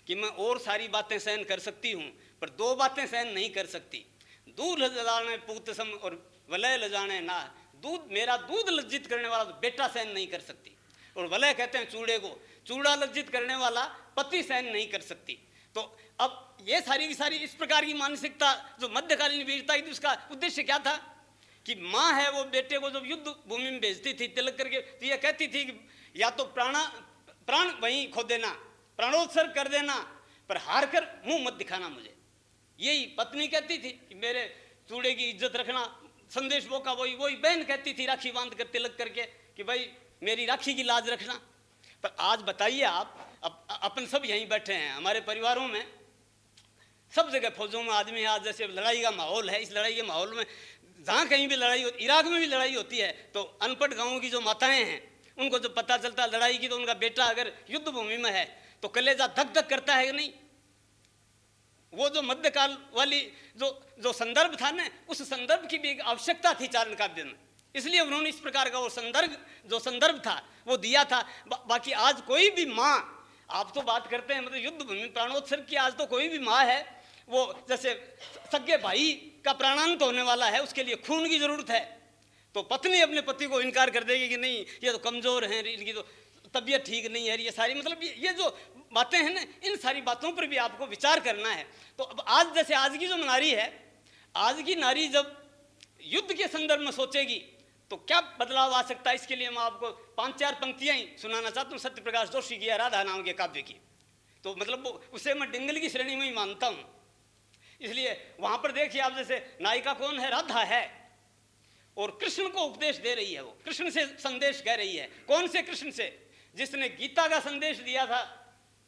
कि मैं और सारी बातें सहन कर सकती हूँ, पर दो बातें सहन नहीं कर सकती। दूध ल जाने पुत सम और वलय ल जाने ना, दूध, मेरा दूध लज्जित करने वाला तो बेटा सहन नहीं कर सकती। और वलय कहते हैं चूड़े को, चूड़ा लज्जित करने वाला पति सहन नहीं कर सकती। तो अब ये सारी की सारी इस प्रकार की मानसिकता, जो मध्यकालीन वीरता थी, उसका उद्देश्य क्या था? कि माँ है वो बेटे को जब युद्ध भूमि में भेजती थी, तिलक करके तो ये कहती थी कि या तो प्राणा, प्राण वहीं खो देना, प्राणोत्सर्ग कर देना, पर हार कर मुँह मत दिखाना मुझे। यही पत्नी कहती थी कि मेरे चूड़े की इज़्ज़त रखना संदेश वो का वही वही बहन कहती थी राखी बाँध कर, तिलक करके कि भाई मेरी राखी की लाज रखना। पर आज बताइए आप अब अपन सब यहीं बैठे हैं, हमारे परिवारों में सब जगह फौजों में आदमी है, आज जैसे लड़ाई का माहौल है, इस लड़ाई के माहौल में जहाँ कहीं भी लड़ाई होती इराक में भी लड़ाई होती है तो अनपढ़ गाँव की जो माताएँ हैं, उनको जब पता चलता लड़ाई की तो उनका बेटा अगर युद्ध भूमि में है तो कलेजा धक धक करता है कि नहीं? वो जो मध्यकाल वाली जो जो संदर्भ था ना उस संदर्भ की भी एक आवश्यकता थी चारण काव्य में इसलिए उन्होंने इस प्रकार का वो संदर्भ जो संदर्भ था वो दिया था। बा, बाकी आज कोई भी माँ आप तो बात करते हैं मतलब युद्ध भूमि प्राणोत्सर्ग की आज तो कोई भी माँ है वो जैसे सगे भाई का प्राणांत होने वाला है उसके लिए खून की ज़रूरत है। तो पत्नी अपने पति को इनकार कर देगी कि नहीं ये तो कमज़ोर हैं इनकी तो तबीयत ठीक नहीं है, ये सारी मतलब ये जो बातें हैं ना, इन सारी बातों पर भी आपको विचार करना है। तो अब आज जैसे आज की जो नारी है, आज की नारी जब युद्ध के संदर्भ में सोचेगी तो क्या बदलाव आ सकता है? इसके लिए मैं आपको पाँच चार पंक्तियाँ ही सुनाना चाहता हूँ। सत्य प्रकाश जोशी की राधा नाम के काव्य की। तो मतलब उसे मैं डिंगल की श्रेणी में ही मानता हूँ। इसलिए वहाँ पर देखिए आप जैसे नायिका कौन है? राधा है। और कृष्ण को उपदेश दे रही है वो। कृष्ण से संदेश कह रही है। कौन से? कृष्ण से। जिसने गीता का संदेश दिया था,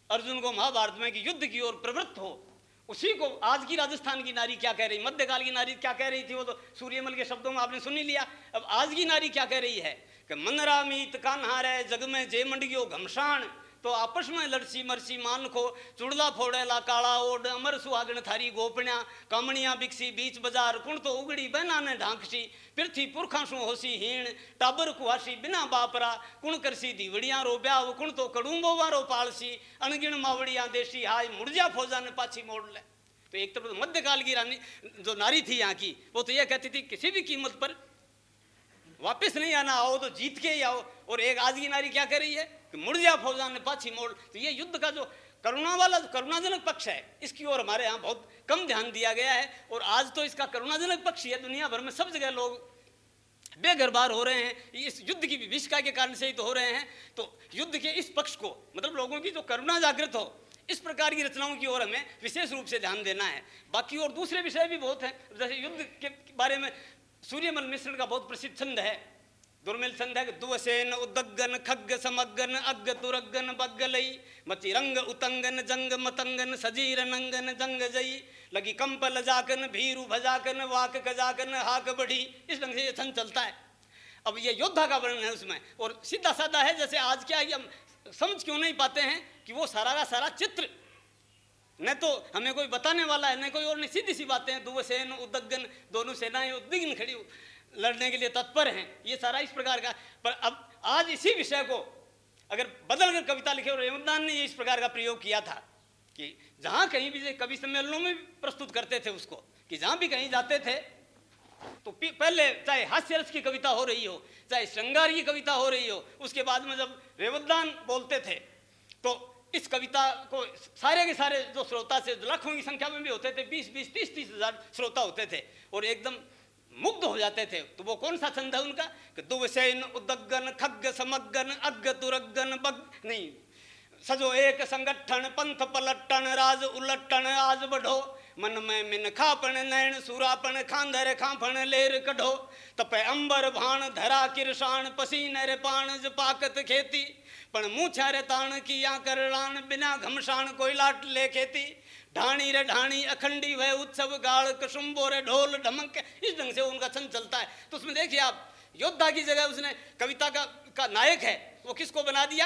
अर्जुन को महाभारत में कि युद्ध की ओर प्रवृत्त हो, उसी को आज की राजस्थान की नारी क्या कह रही, मध्यकाल की नारी क्या कह रही थी वो तो सूर्यमल के शब्दों में आपने सुनी लिया। अब आज की नारी क्या कह रही है कि मनरा रामीत कान्हार है, जग में जय मंडियो घमसाण तो आपस में लड़सी मरसी मान खो चुड़ला फोड़ेला, काला ओड अमर सुहागण थारी गोपण्या, कामणिया बिकसी, बीच बाज़ार, कुण तो उगड़ी बहना ने ढांकसी पृथ्वी पुरखा सु होसी हीण, टाबर कुहासी, बिना बापरा, कुण करसी दीवड़िया रो ब्याव, कुण तो कड़ूंबो वारो पालसी, अणगिण मावड़िया देसी हाय मुड़जा फौजा ने पाछी मोड़ ले। तो एक तरफ़ तो मध्यकाल की रानी जो नारी थी यहाँ की, वो तो यह कहती थी, किसी भी कीमत पर वापस नहीं आना आओ तो जीत के ही आओ, और एक आज की नारी क्या कर रही है? कि मुड़ जा फौजा ने पाछी मोड़ तो ये युद्ध का जो करुणा वाला, करुणाजनक पक्ष है, इसकी ओर हमारे यहाँ बहुत कम ध्यान दिया गया है, और आज तो इसका करुणाजनक पक्ष है दुनिया भर में सब जगह लोग बेघरबार हो रहे हैं, इस युद्ध की विभिषिका के कारण से ही तो हो रहे हैं तो युद्ध के इस पक्ष को मतलब लोगों की जो करुणा जागृत हो, इस प्रकार की रचनाओं की ओर हमें विशेष रूप से ध्यान देना है। बाकी और दूसरे विषय भी बहुत हैं, जैसे युद्ध के बारे में सूर्यमल मिश्र का बहुत प्रसिद्ध छंद है दुर्मिल संध्या दुवसेन उदग्गन खग्ग समग्गन, अग्ग तुरग्गन, बग्गलई। मति रंग उतंगन, जंग मतंगन, सजीर नंगन, जंग जई। लगी कंप लजाकन भीरु भजाकन वाक गजाकन हाक बढ़ी। इस ढंग से ये छंद चलता है। अब ये योद्धा का वर्णन है उसमें। और सीधा साधा है, जैसे आज क्या हम समझ क्यों नहीं पाते हैं कि वो सारा का सारा चित्र। न तो हमें कोई बताने वाला है, न कोई और नहीं। सीधी सी बातें दुवसेन उदग्गन दोनों सेनाएँ उद्विग्न खड़ी लड़ने के लिए तत्पर हैं, ये सारा इस प्रकार का। पर अब, आज इसी विषय को, अगर बदल कर कविता लिखे और रेमदान ने ये इस प्रकार का प्रयोग किया था, कि जहाँ कहीं भी कवि सम्मेलनों में प्रस्तुत करते थे उसको, कि जहाँ भी कहीं जाते थे तो पहले चाहे हास्य रस की कविता हो रही हो, चाहे श्रृंगार की कविता हो रही हो, उसके बाद में जब रेवदान बोलते थे तो इस कविता को सारे के सारे जो श्रोता से, लाखों की संख्या में भी होते थे, बीस बीस, तीस तीस हज़ार श्रोता होते थे, और एकदम मुग्ध हो जाते थे। तो वो कौन सा छंद है उनका? कि दुवसैन, उदग्गन, खग्ग, समग्गन, अग्ग, तुरग्गन बग नहीं। सजो एक संगठन, पंथ पलटन, राज उलटन, आज बढ़ो। मन में मिन खापण नैण सुरापण खांधर खाफण लेर कढो। तपे अंबर भाण धरा किरसाण, पसीने रे पाण पाकत खेती। पण मूछा रे ताण किया करलान बिना घमसाण कोई लाट ले खेती। ढाणी रे ढाणी, अखंडी वह उत्सव गाड़ कसुम्बो रे ढोल, ढमक, इस ढंग से उनका छंद चलता है। तो उसमें देखिए आप, योद्धा की जगह उसने, कविता का का नायक है, वो किसको बना दिया?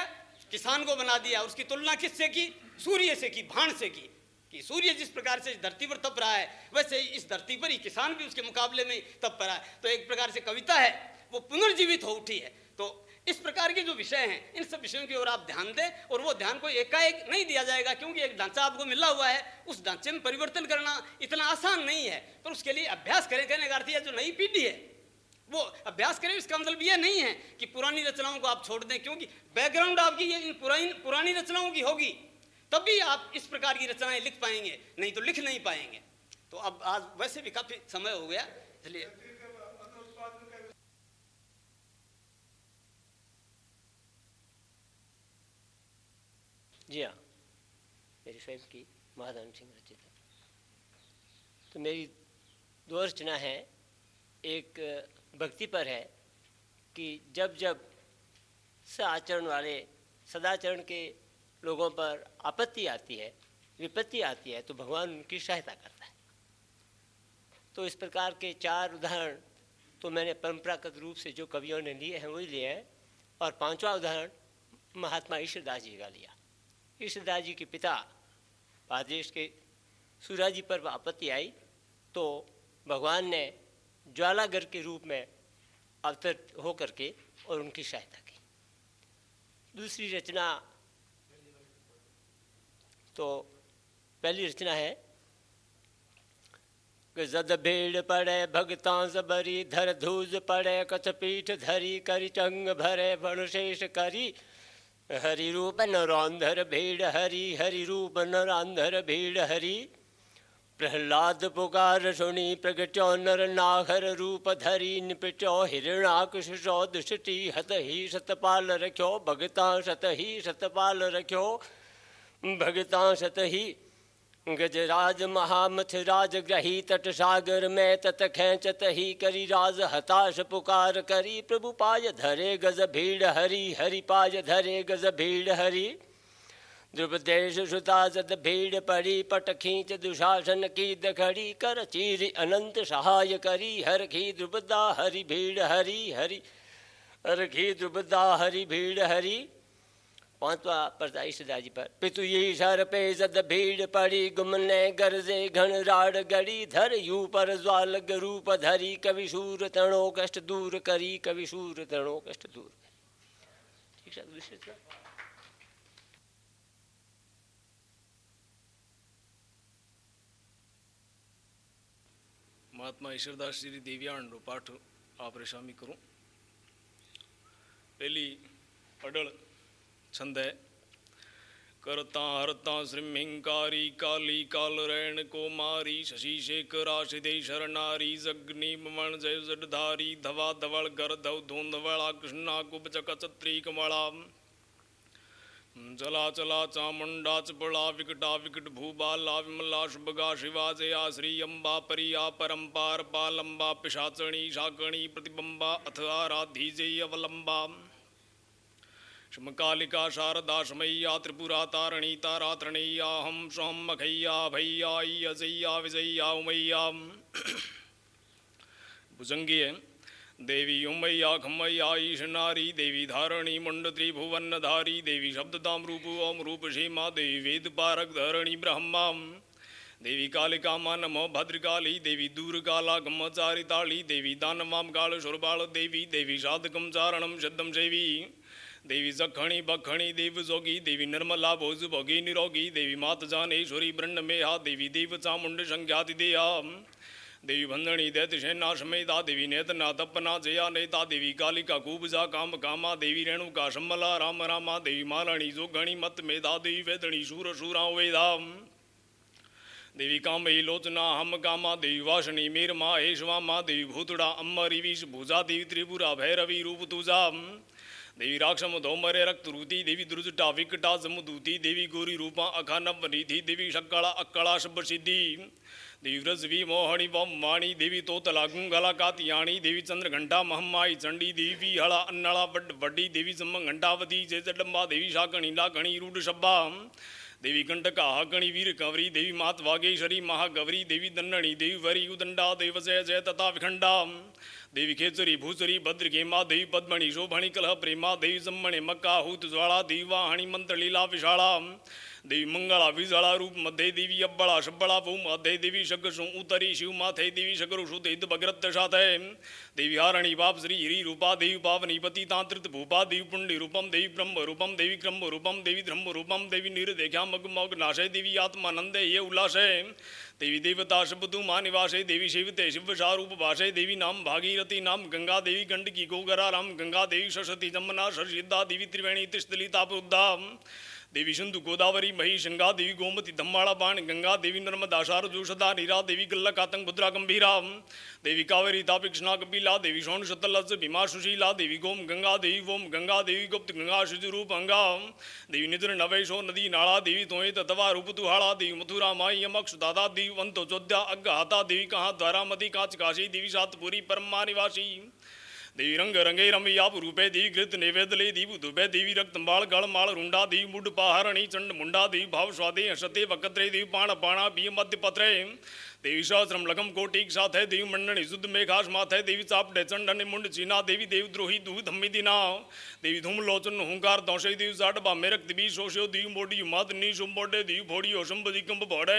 किसान को बना दिया। उसकी तुलना किससे की? सूर्य से की, भाण से की, कि सूर्य जिस प्रकार से इस धरती पर तप रहा है, वैसे इस धरती पर ही किसान भी उसके मुकाबले में तप रहा है। तो एक प्रकार से कविता है, वो पुनर्जीवित हो उठी है। तो इस प्रकार के जो विषय हैं, इन सब विषयों की ओर आप ध्यान दें और वो ध्यान को एकाएक नहीं दिया जाएगा क्योंकि एक ढांचा आपको मिला हुआ है। उस ढांचे में परिवर्तन करना इतना आसान नहीं है। पर उसके लिए अभ्यास करें कहने का अर्थ जो नई पीढ़ी है, वो अभ्यास करें, इसका मतलब यह नहीं है कि पुरानी रचनाओं को आप छोड़ दें, क्योंकि बैकग्राउंड आपकी ये इन पुरानी पुरानी रचनाओं की होगी। तभी आप इस प्रकार की रचनाएँ लिख पाएँगे, नहीं तो लिख नहीं पाएँगे। तो अब आज वैसे भी काफ़ी समय हो गया, इसलिए जी हाँ मेरी स्वयं की, महादान सिंह रचित तो मेरी दो रचना है। एक, भक्ति पर है कि जब जब स आचरण वाले, सदाचरण के लोगों पर आपत्ति आती है, विपत्ति आती है तो भगवान उनकी सहायता करता है। तो इस प्रकार के चार उदाहरण तो मैंने परंपरागत रूप से जो कवियों ने लिए हैं, वही लिए हैं। और पांचवा उदाहरण महात्मा ईश्वरदास जी का लिया। ईश्वरदास जी के पिता आदेश के सूर्य जी पर आपत्ति आई तो भगवान ने ज्वालागर के रूप में अवतर होकर के और उनकी सहायता की। दूसरी रचना तो पहली रचना है जद भेड़ पड़े भगता सबरी धर धूज पड़े कथ पीठ धरी करी, चंग भरे वणशेष करी हरि रूप नरांधर भेड़ हरि हरि रूप नरांधर भेड़ हरि। प्रहलाद पुकार सुनी प्रगट्यो नर नागर रूप धरी, निपट्यो हिरणाकुश दुष्टि हत ही सतपाल रख्यो, भगता सत ही सतपाल रख्यो। भगता सत ही गजराज महामथ राज ग्रही तट सागर में तत खेचत ही करी राज हताश पुकार करी। प्रभु पाय धरे गज भीड़ हरि हरि पाय धरे गज भीड़ हरि। द्रुपदेश सुता सद भीड़ पड़ी, पट खींच दुशासन की दखड़ी। कर चीर अनंत सहाय करी, हर खी द्रुपदा हरि भीड़ हरि हरि, हर खी द्रुपदा हरि भीड़ हरि। पांचवा परदा ईशदा जी पर। पितु ये सर पे जद भीड़ पड़ी, गुमने गरजे घन राड गड़ी धर, यू पर ज्वाल रूप धरी, कवि सूर तणो कष्ट दूर करी, कवि सूर तणो कष्ट दूर ठीक महात्मा ईश्वरदास जी देव्याण पाठ आप शामी करूँ। पहली अडल छंद है। करता, हरता श्रीमिंकारी काली काल रैण मारी शशि शेखरा सिदे शरणारी जग्नि मण जय जडधारी धवा, धवल, गर, धव धूंधवला कृष्णा कुब चक चत्री कमला। चला चला, चामुंडा चपड़ा विकटा, विकट, भूबाला, विमला, शुभगा, शिवा, जया, श्री अम्बा परिया परम्पार पालंबा पिशाचणी, शाकणी, प्रतिबंबा अथ आराधी जय, अवलंबा। शमकालिका शारदा शमय्या त्रिपुरा तारणी तारा हम स्वम मखय्या अजय्या विजय्या उमैया भुजंगी देवी उमैया खमैया ईश नारी देवी धारणी मुंड त्रिभुवन धारी देवी शब्दताम रूप ओम रूप सीमा देवी वेद पारक धरणी, ब्रह्मा। देवी कालिका, मा नमो, भद्रकाली, देवी दूरकाला गमचारिताली देवी दानवाम काल शुरबाल देवी देवी साधकम चारणम शब्दम सेवी देवी जखणी बखणी, देव जोगी, देवी निर्मला भोज भोगी, निरोगी, देवी मात जानेश्वरी ब्रह्म मेहा, देवी देव चामुंड संख्याति देया देवी भंजनी दैत सेना समेता, देवी नेतना तपना जया नेता, देवी कालिका कुबजा काम कामा, देवी रेणुका सम्मला राम रामा, देवी मालणी जोगणी मत मेधा, देवी वेदणी शूर शूरा वेदा देवी कामई लोचना हम कामा, देवी वासनी मीरमा हेशवा मा देवी भूतड़ा अम्मरी विष भुजा, देवी त्रिपुरा, भैरवी रूप तुजा। देवी राक्षम धौमरे रक्त रूति देवी दुर्जटा विकटा जमुदूति देवी गौरी रूपा अखानम वनीति देवी शक्कड़ा अक्कड़ा शब्द सिद्धि देवी व्रजवी मोहणी वम वाणी देवी तोतला, गुंगला कातियाणी देवी चंद्र घंटा महमाई चंडी, देवी हड़ा अन्नड़ा बड बड्डी, देवी जम घंटावती जय जडम्बा देवी शाकणी लाकणी रूढ़ शब्बा। देवी कंटका हाकणी वीर कंवरी, देवी मात वागेश्वरी महागौरी देवी दन्नणी, देवी वरी उदंडा, देव जय जय तथा विखंडा। देवी खेचरी भूसरी भद्र गेमा देवी पद्मणि, शोभणि, कलह प्रेमा, देवी जम्मणि, मक्का, हूत, ज्वाला, देवी वाहणी मंत्र लीला, विशाला। देवी मंगला विजला रूप, मध्य देवी अब्बड़ा शब्बड़ा भूम अध्य देवी शगसु उतरी शिव, माथे देवी शगरु सुत भगरत शाथे देवी हारणी पाप, श्री हिरी रूपा, देवी पावनी पति, तांत्रित भूपा, देवी पुण्य रूपम, देवी ब्रह्म रूपम, देवी क्रम रूपम, देवी धर्म रूपम, देवी निर्देख्या, मग मग नाशय देवी आत्मानंदे ये उल्लासय देवी देवता शब्दु माँ निवासे, देवी शिवते शिव शारूप भाषे, देवी नाम भागीरथी नाम गंगा, देवी गंडकी गोगरा राम, गंगा देवी सरस्वती जमुना, सरसिद्धा, देवी त्रिवेणी तिष्टली तापुद्धा देवी सिंधु गोदावरी मही शंगा देवी गोमती, धम्माड़ा बाण, गंगा देवी नर्मदा शार जोशदा नीरा देवी, गल्लक आतंक, भद्रा गंभीरा देवी कावेरी तापी कृष्णा कपिला देवी शोण शतलज, भीमा सुशीला, देवी गोम गंगा, देवी वोम गंगा, देवी गुप्त गंगा शिजु रूप अंगा देवी निद्र नवेशो नदी नाड़ा देवी तोय तवा रूप तुहाड़ा, देवी मथुरा, माई यमक्ष दादा देवी वंतो चौद्या, अग्ग हाथा देवी कहाँ द्वारा मती काच काशी, देवी सातपुरी परमा निवासी। देवी रंग रंगे रमी आप रूपे दी कृत निवेदले दीव दुबे देवी रक्त बाल गल माल रुंडा दी मुड पाहरणी चंड मुंडा दी भाव स्वादे हसते वकत्रे दी पाण पाणा बी मध्य पत्रे। देवी सहस्रम लगम कोटिक साथ है देवी मंडनी शुद्ध मेघास माथ है देवी चाप चंडन मुंड चीना देवी देव द्रोही दूध धम्मी दिना देवी धूम लोचन हुंकार दौशे देवी जाट बा मेरक दिवी शोशो देवी मोडी मात नी शुम बोडे देवी भोड़ी ओशम बजिकंब भोड़े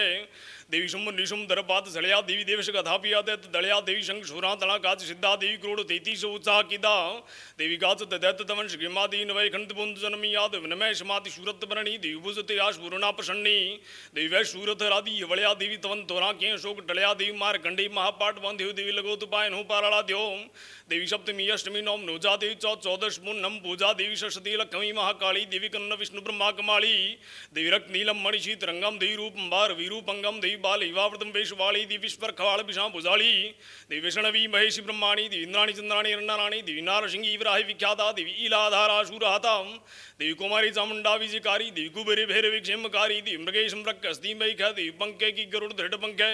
देवी शुम निशुम दरपात सड़या देवी देवश कथा पिया दे दड़या देवी शंख शुरा तला गाच सिद्धा देवी क्रोड़ तेतीस उत्साह किदा। देवी गाच दैत तवन श्रीमा दीन वै खंड बुंद जनमी याद विनमय समाति सूरत बरणी। देवी बुझते आश पूर्णा प्रसन्नी देवी वै सूरत राधी वड़या देवी तवन तोरा के शोक टलया देवी मार कंडी महापाट बंध्यो देवी लगो तो हो पाराला द्यो देवी सप्तमी, अष्टमी, नवम नोजा देवी चौ चौदश मुन्नम, पूजा देवी सरस्वती लक्ष्मी महाकाली, देवी कन्न विष्णु ब्रह्मा कमाली देवी रक्त नीलम मणिशीत रंगम, देवी रूप अंबार वीरूपंगम देवी बाल युवावृतम वेशवाली देवी विश्वर खवाल विषा भुजाली। देवी विष्णवी, महेश ब्रह्माणी, देवी इंद्राणी, चंद्राणी रण्णाराणी देवी नारसिंगी विराही विख्याता, देवी ईलाधारा शूरहता देवी कुमारी चामुंडा विजयकारी, देवी कुबेरी भैरवी क्षेमकारी देवी मृगेश मृग हस्ती मई देवी पंके की गरुड़ दृढ़ पंके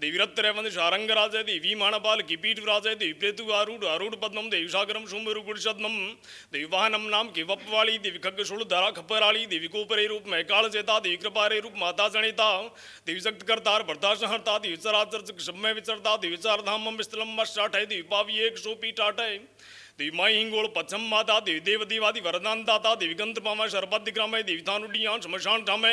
देवी रत्तरेवंद शारंग राजय देवी माणपाल की पीठ विराजय देवी प्रेतु आरूढ़ आरूढ़ पद्मम देवी सागरम शुंभरु गुड़शद्मम देवी वाहनम नाम की वपवाली देवी खग शुल धरा खपराली देवी कोपरे रूप मैकाल चेता देवी कृपारे रूप माता जनिता देवी शक्त करतार भरता सहरता देवी चराचर विचरता देवी चार धाम विस्तलम मष्टाठ है एक सो पीठ आठ पचम माता, देवी देव देवादि वरदान दाता, देवी गंत पामा शरपत दिग्राम देवी थानुडियाँ शमशान ठामे।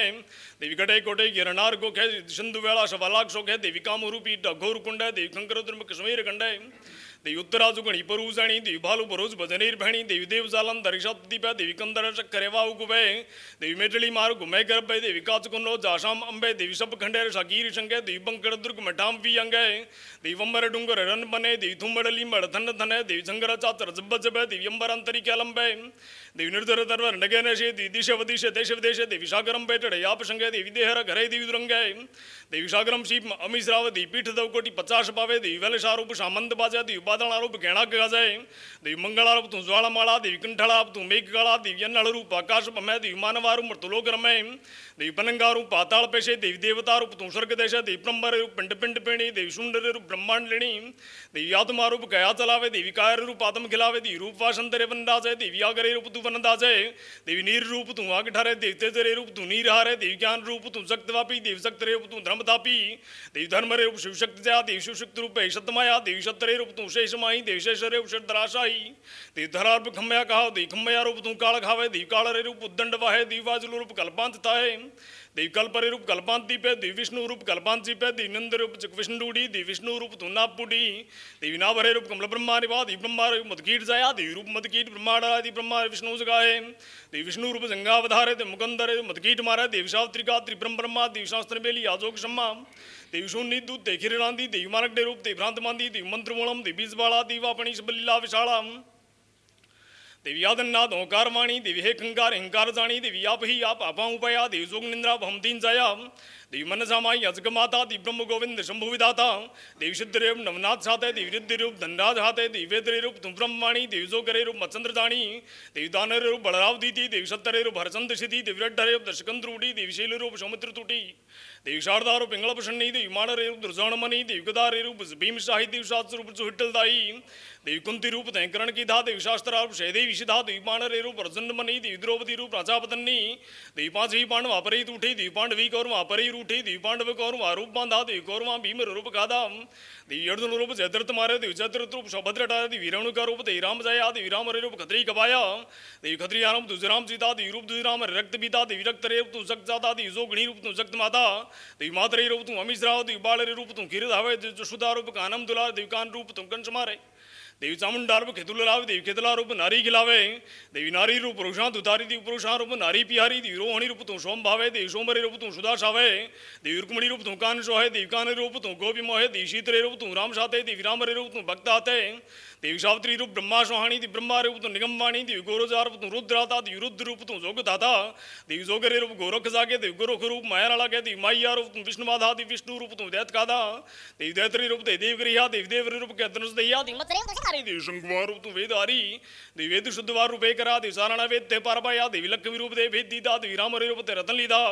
देवी कटे कोटे, गिरनार गोखे सिंधु वेला शवलाक है देवी कामरूपी डघोर कुंड, देवी कंकर कश्मीर कंड। देवी उत्तराजु गणी परूजाणी देवी भालू भरोज भजनीर भैणी देवी देव जालन दरिशत दीपा देवी कंदर चक्करे वाहु गुबे देवी मेटली मार गुमे गर्भे देवी काच जाशाम अंबे देवी सब खंडेर शकीर शंगे देवी बंकर दुर्ग मठाम भी अंगे देवी वंबर डुंगर रन बने देवी थुमड़ली मड़ धन देवी झंगर चातर जब जब देवी अंबर अंतरी निर्धर दरवर नगे नशे देवी दिश वदिश देश विदेश देवी सागरम बेटड़े याप संगे देवी देहर घरे देवी दुरंगे देवी सागरम शीप अमीसराव देवी पीठ दव कोटी पचास पावे देवी वेल शारूप सामंत बाजा देवी बादल आरूप गहना गजाए तू मेघकाला देवी अन्नल रूप आकाश पमै देवी मानवारू मृतुलोक रमे देवी पनंगारू पाताल पेशे देवी देवता रूप तू आग ठारे देवी तेजरे रूप तू नीर हारे देवी ज्ञान रूप तू शक्तवापी देवी शक्त रूप तू धर्मतापी देवी धर्म रूप शिव शक्ति जया देवी शिव शक्ति रूप शतमाया देवी शतरे रूप तू शेष माही देवी शेष रे शतराशाही देवी धरा रूप खम्या कहा देवी खम्या रूप तू काल खावे देवी काल रे रूप उद्दंड वाहे देवी वाजल रूप कल्पांत ताहे देवी कल्परे रूप कल्पांत दीपे देवी विष्णु रूप कल्पांत जीपे देवी नंद रूप विष्णुडी देवी विष्णु रूप तुनापुडी देवी नाभरे रूप कमल ब्रह्मा निवा देवी ब्रह्मा रूप मदकीट जया देवी रूप मदकीट ब्रह्माड़ा देवी ब्रह्मा विष्णु जगाए देवी विष्णु रूप जंगावधारे देवी मुकंदरे मदकीट मारे देवी सावत्रिका त्रिब्रह्म ब्रह्मा देवी शास्त्र बेली आजोक शम्मा देवी दूत देवी खिरांदी देवी मानक रूप देवी मांदी देवी मंत्र मूलम देवी बीजबाला देवी बलिला विशाला देवी आदन्नाथ, ओंकार वाणी देवी हे कंकार हिंकार जाणी, देवी आप ही आप आपा उपया देवी जोग निंद्रा, भम तीन जाया। देवी मन सामाई अजग माता, देवी ब्रह्म गोविंद, शंभु विधाता। देवी सिद्धरेव नवनाथ साते देवी रिद्धि रूप, धनराज हाते देवी वेदरे रूप तुम ब्रह्मवाणी देवी जो करे रूप, मत्संद्र जाणी। देवी दानरे रूप, बलराव दीति, देवी सत्तरे रूप, हरचंद सिद्धि, देवी रड्ढरे रूप दशकंद्र उड़ी देवी शैल रूप समुद्र तुटी देवी शारदा रूप, पिंगल प्रसन्नी, देवी माणरे रूप दुर्जाणमणि देवी गदारे रूप, भीम शाही, देवी शास्त्र रूप हिट्टलदाई देवी कुंती रूप तैंकरण की धा देवी शास्त्र रूप शैदेवी शिधा देवी माणरे रूप अर्जुन मणि देवी द्रौपदी रूप राजापतन्नी देवी पाँच ही पांडव अपरी उठी देवी पांडवी कौर अपरी रूठी देवी पांडव कौर रूप बांधा देवी कौरवा भीम रूप गाधा देवी अर्जुन रूप जयद्रथ मारे देवी रूप सौभद्र टारे देवी का। रूप देवी जया देवी राम रे रूप खत्री कबाया देवी खत्री राम दुजराम सीता देवी रूप दुजराम रक्त बीता देवी रक्त रे रूप तू जग जाता देवी जोगणी रूप तू जगत माता देवी मातरे रूप तू अमिश्राव देवी बाल रे रूप तू खीर धावे जशुदा रूप कानम दुला देवी कान रूप तू कंस मारे देवी चामुंडा रूप खेतुल लावे, देवी खेतला रूप नारी खिलावे, देवी नारी रूप पुरुषां तुतारी देवी पुरुषा रूप नारी पिहारी देवी रोहणी रूप तू सोम भावे, देवी सोमरे रूप तू सुधा सावे, देवी रुक्मणी रूप तू कान सोहे, देवी कान रूप तू गोपी मोहे, देवी शीतरे रूप तू राम साते देवी राम रूप तू भक्त आते देवी सावित्री रूप ब्रह्मा सोहाणी देवी ब्रह्मा रूप तू निगम वाणी देवी गोरोजा रूप तू रुद्राता देवी रुद्र रूप तू जोग दाता देवी जोगरे रूप गोरख जागे देवी गोरख रूप माया लागे देवी माया रूप तू विष्णु माधा देवी विष्णु रूप तू दैत कादा देवी दैत्री रूप ते देव गृहा देवी देव रूप के धनुष दहिया देवी मत्सरे देवी शंकुमार रूप तू वेद हरी देवी वेद शुद्धवार रूप करा देवी साराणा वेद ते पारपाया देवी लक्ष्मी रूप देवी भेद दीदा देवी राम रूप ते रतन लीदा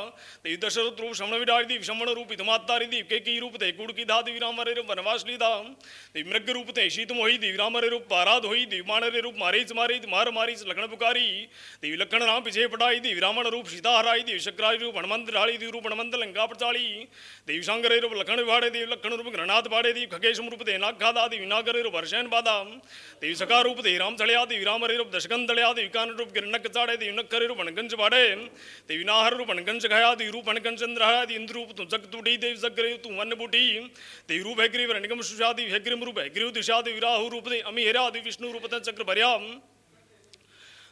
देवी दशरथ रूप श्रमण विडारी देवी श्रमण रूप हितमातारी देवी केकी रूप ते कुड़ की धा देवी राम रूप वनवास लीदा देवी मृग रूप ते शीत मोही रे रूप पाराद होई देवी मान रे रूप मारीच मारी मार मारीच लखन पुकारी देवी लखन राम पिछे पटाई देवी रावण रूप सीता हराई देवी शक्राई रूप हनुमंत ढाली देवी रूप हनुमंत लंका पचाली देवी शंकर रूप लखन वाड़े देवी लखन रूप गणनाथ पाड़े देवी खगेश रूप दे नाग खादा देवी नागर रूप हर्षण बादा देवी सका रूप देवी राम चढ़िया देवी राम रूप दशकन दलिया देवी कान रूप गिरनक चाड़े देवी नक्कर रूप हनगंज बाड़े देवी नाहर रूप हनगंज खाया देवी रूप हनगंज चंद्र हरा देवी इंद्र रूप तू जग टूटी देवी जग रे तू वन बूटी देवी रूप है ग्रीव रणगम सुषा देवी है ग्रीम रूप है ग्रीव दिशा देवी राहु रूप दे अमी हेरा आदि विष्णु रूपतन चक्र भर्या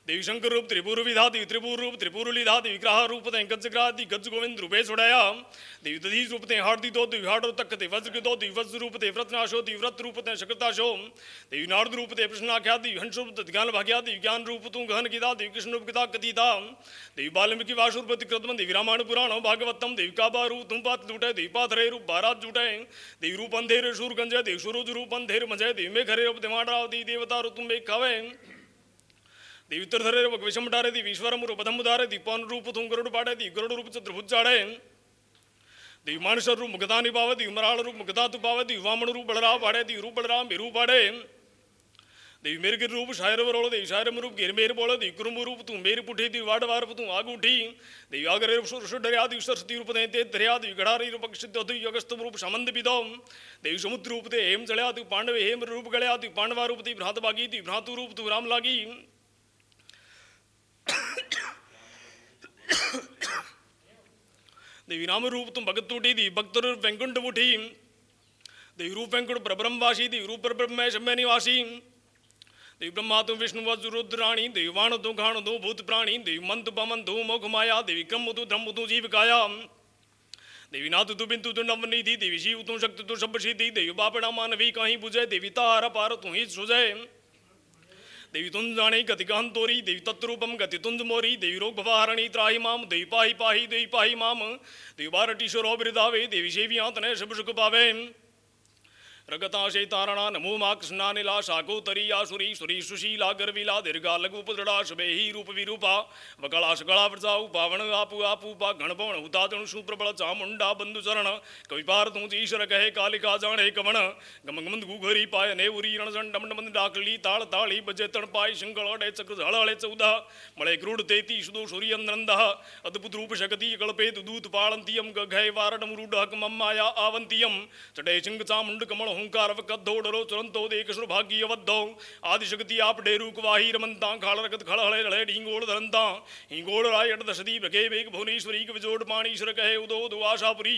देवी शंकर रूप त्रिपुर विधा देवी त्रिपुर रूप त्रिपुर लीधा देवी ग्राह रूप ते गज ग्राह दी गज गोविंद रूपे छुड़ाया देवी दधीज रूप ते हार्दी दो देवी हाड़ तक ते वज्र दो देवी वज्र रूप ते व्रतनाशो देवी व्रत रूप ते शक्रताशो देवी नारद रूप ते प्रश्नाख्या देवी हंस रूप ते ज्ञान भाग्या देवी ज्ञान रूप तू गहन किदा देवी कृष्ण रूप किदा कथिता देवी वाल्मीकि वासुरपति कृतम देवी रामायण पुराण भागवतम देवी काबा रूप तुम पात लूटे देवी पात रे रूप बारात जुटे देवी रूप अंधेर शूर गंजे देवी सूरज रूप अंधेर मज़े देवी में घरे रूप देवाड़ा देवी देवता रूप तुम एक खावे देवी उत्तरधरे रूप विषम डारे दी विश्वरम रूप पदम उदारे दी पौन रूप तुम गरुड़ पाड़े दी, गरुड़ रूप चतुर्भुज चाड़े। देवी मानसर रूप मुगदा निभावे दी मराल रूप मुगदा तु पावे दी वामन रूप बलराव पाड़े दी, रूप बलराम बिरू पाड़े। देवी मेरे के रूप शायर बरोलो देवी शायर रूप गिर मेर बोलो दी कुरुम रूप तू मेर पुठी दी, वाड वार तू आग उठी। देवी आगर रूप सुर डरिया दी सरस्वती रूप दे ते दरिया दी गड़ारी रूप सिद्ध दी अगस्त रूप समंद बिदो देवी समुद्र रूप दे, हेम जड़या दी पांडव हेम रूप गड़या दी पांडवा रूप दी, भ्रात बागी दी, भ्रातु रूप तू राम लागी। देवी राम रूप तुम भगत उठी दी भक्त रूप वेंकुंठ उठी देवी रूप वेंकुट प्रब्रह्मवासी देवी ब्रह्म तुम विष्णु वज्र रुद्राणी देवी वाण तु घाण दो भूत प्राणी देवी मंत पमन दो मोख माया देवी क्रम तु धर्म तु जीव काया देवी नाथ तु बिंदु तु नव देवी शिव तु शक्ति तु सब सिद्धि देवी बापड़ा मानवी कहीं बुझे देवी तार पार तू ही सुझे देवी तुंज जाने गति गहन तोरी देवी तत्रूपम गति तुंज मोरी देवी रोग भवाहरणी त्राही माम देवी पाही पाही देवी पाही माम देवी बारटीश्वरो बिरदावे देवी शुभ सुख पावे रगता शैतारणा नमो मा कृष्णानिला शाकोतरी आसुरी सुरी सुशीला गर्विला दीर्घा लघु पुदड़ा शुभे ही रूप विरूपा। वकला सकला वृजाऊ पावण आपु आपूपा गणपवण उतातणु सुप्रबल चामुंडा बंधु चरण। कविपार तू ईश्वर कहे कालिका जाणे कवण गम गमंद गुघरी पाय ने उरी रण डम डम डाकली ताळ ताळी बजे तण पाय शिंगळ अडे चक्र झळळे चौदा। मळे क्रूड तेती सुदो सूर्यनंद अद्भुत रूप शक्ति कल्पे दूत पाळंतियम गघय वारणम रूढ मम्माया आवंतियम चटे सिंग चामुंड कमल हुंकार कद्धोडरो तुरंतो देख सुभाग्य वद्धो। आदिशक्ति आप डेरू कुवाही रमंता खाल रगत खड़ हड़े रड़े ढींगोड़ धरंता हिंगोड़ राय अट दशदी भगे वेग भुवनेश्वरी विजोड़ पाणीश्वर कहे उदो दुआशापुरी